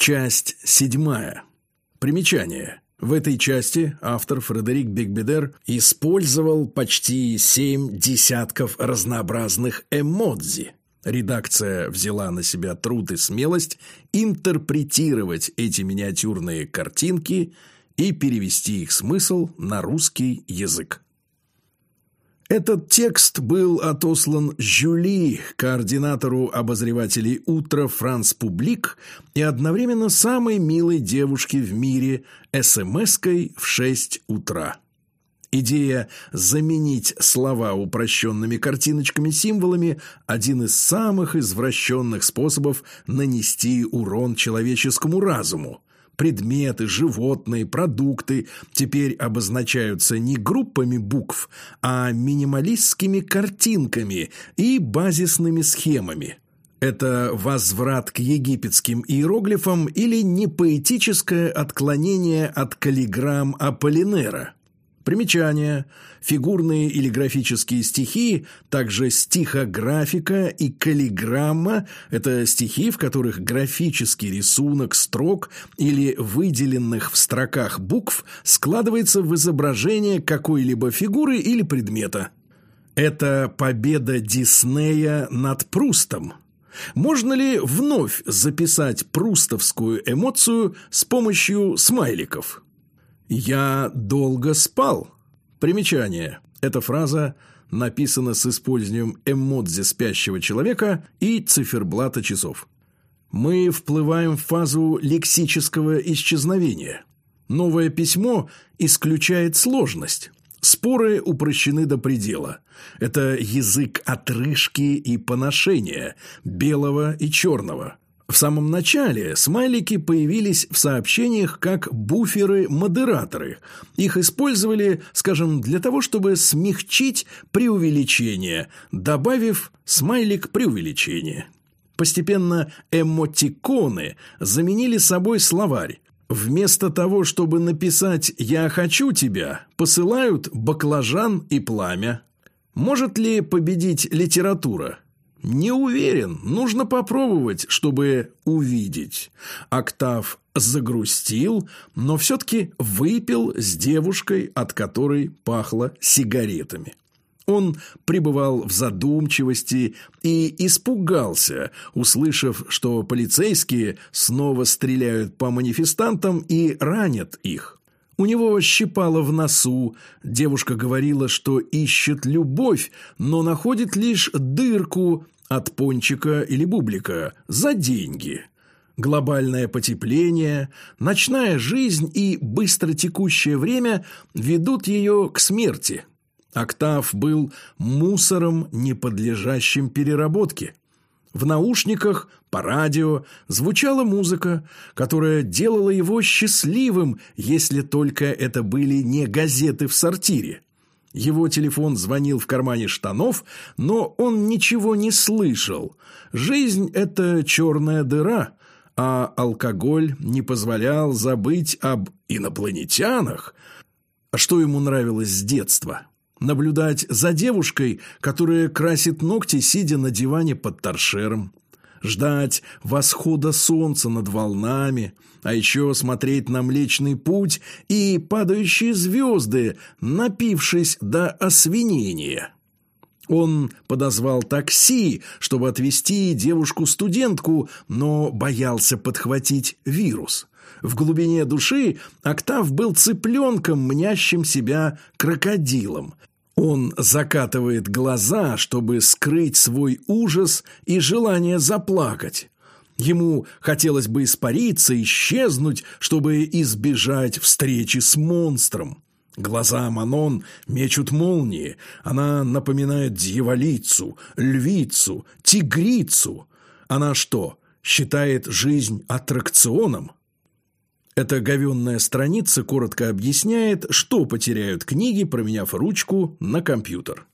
Часть седьмая. Примечание. В этой части автор Фредерик Бигбедер использовал почти семь десятков разнообразных эмодзи. Редакция взяла на себя труд и смелость интерпретировать эти миниатюрные картинки и перевести их смысл на русский язык. Этот текст был отослан Жюли, координатору обозревателей «Утро Франс Публик» и одновременно самой милой девушке в мире СМС-кой в 6 утра. Идея заменить слова упрощенными картиночками-символами – один из самых извращенных способов нанести урон человеческому разуму предметы, животные, продукты теперь обозначаются не группами букв, а минималистскими картинками и базисными схемами. Это возврат к египетским иероглифам или непоэтическое отклонение от каллиграмм Аполлинера – Примечание. Фигурные или графические стихи, также стихографика и каллиграмма – это стихи, в которых графический рисунок строк или выделенных в строках букв складывается в изображение какой-либо фигуры или предмета. Это победа Диснея над Прустом. Можно ли вновь записать прустовскую эмоцию с помощью смайликов? «Я долго спал». Примечание. Эта фраза написана с использованием эмодзи спящего человека и циферблата часов. Мы вплываем в фазу лексического исчезновения. Новое письмо исключает сложность. Споры упрощены до предела. Это язык отрыжки и поношения, белого и черного. В самом начале смайлики появились в сообщениях как буферы-модераторы. Их использовали, скажем, для того, чтобы смягчить преувеличение, добавив смайлик преувеличения. Постепенно эмотиконы заменили собой словарь. Вместо того, чтобы написать «я хочу тебя», посылают баклажан и пламя. Может ли победить литература? «Не уверен. Нужно попробовать, чтобы увидеть». Октав загрустил, но все-таки выпил с девушкой, от которой пахло сигаретами. Он пребывал в задумчивости и испугался, услышав, что полицейские снова стреляют по манифестантам и ранят их. У него щипало в носу. Девушка говорила, что ищет любовь, но находит лишь дырку от пончика или бублика за деньги. Глобальное потепление, ночная жизнь и быстротекущее время ведут ее к смерти. Октав был мусором, не подлежащим переработке. В наушниках по радио звучала музыка, которая делала его счастливым, если только это были не газеты в сортире. Его телефон звонил в кармане штанов, но он ничего не слышал. Жизнь – это черная дыра, а алкоголь не позволял забыть об инопланетянах. А что ему нравилось с детства? Наблюдать за девушкой, которая красит ногти, сидя на диване под торшером. Ждать восхода солнца над волнами, а еще смотреть на Млечный Путь и падающие звезды, напившись до освинения. Он подозвал такси, чтобы отвезти девушку-студентку, но боялся подхватить вирус. В глубине души Октав был цыпленком, мнящим себя крокодилом, он закатывает глаза, чтобы скрыть свой ужас и желание заплакать. Ему хотелось бы испариться, исчезнуть, чтобы избежать встречи с монстром. Глаза Манон мечут молнии. Она напоминает дьяволицу, львицу, тигрицу. Она что, считает жизнь аттракционом? Эта говенная страница коротко объясняет, что потеряют книги, променяв ручку на компьютер.